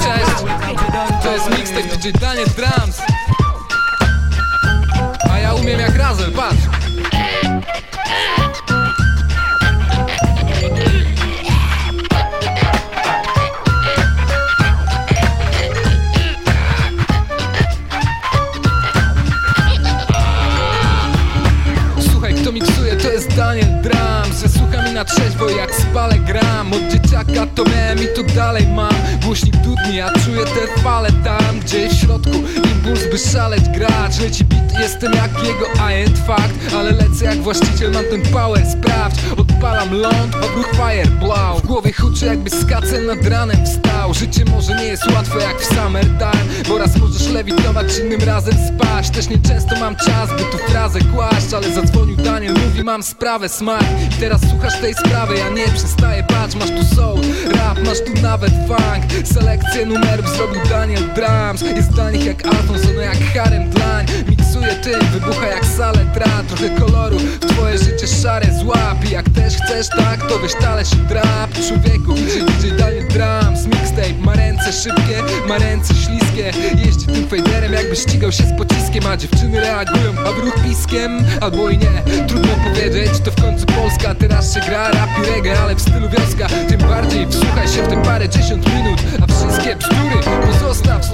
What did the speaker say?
Cześć, to jest mixtape Daniel Drums. A ja umiem jak razem, patrz na trzeźwo jak spalę gram. Od dzieciaka to miałem i to dalej mam. Głośnik dudni, a czuję te fale tam Gdzie w środku impuls by szaleć grać Leci beat, jestem jak jego agent fakt Ale lecę jak właściciel, mam ten power, sprawdź. Odpalam ląd, obruch fire, blow W głowie huczy jakby z kacem nad ranem wstał Życie może nie jest łatwe jak w summertime Bo raz możesz lewitować, innym razem spaść Też nieczęsto mam czas, by tu frazę kłaść Ale zadzwonił Daniel, mówi mam sprawę, smak teraz słuchasz tej sprawy, ja nie przestaję Patrz, masz tu soul, rap, masz tu nawet funk. Selekcję numerów zrobił Daniel Drums Jest dla nich jak Alfonso, no jak Harem Dlań życie szare złap jak też chcesz tak, to weź talerz i drap. Człowieku, DJ, Daniel Drums Mixtape, ma ręce szybkie, ma ręce śliskie. Jeździ tym fejderem jakby ścigał się z pociskiem. A dziewczyny reagują, a w ruch piskiem. Albo i nie, trudno powiedzieć To w końcu Polska, teraz się gra rap i reggae Ale w stylu wioska, tym bardziej wsłuchaj się w te parę dziesiąt minut A wszystkie bzdury pozostaw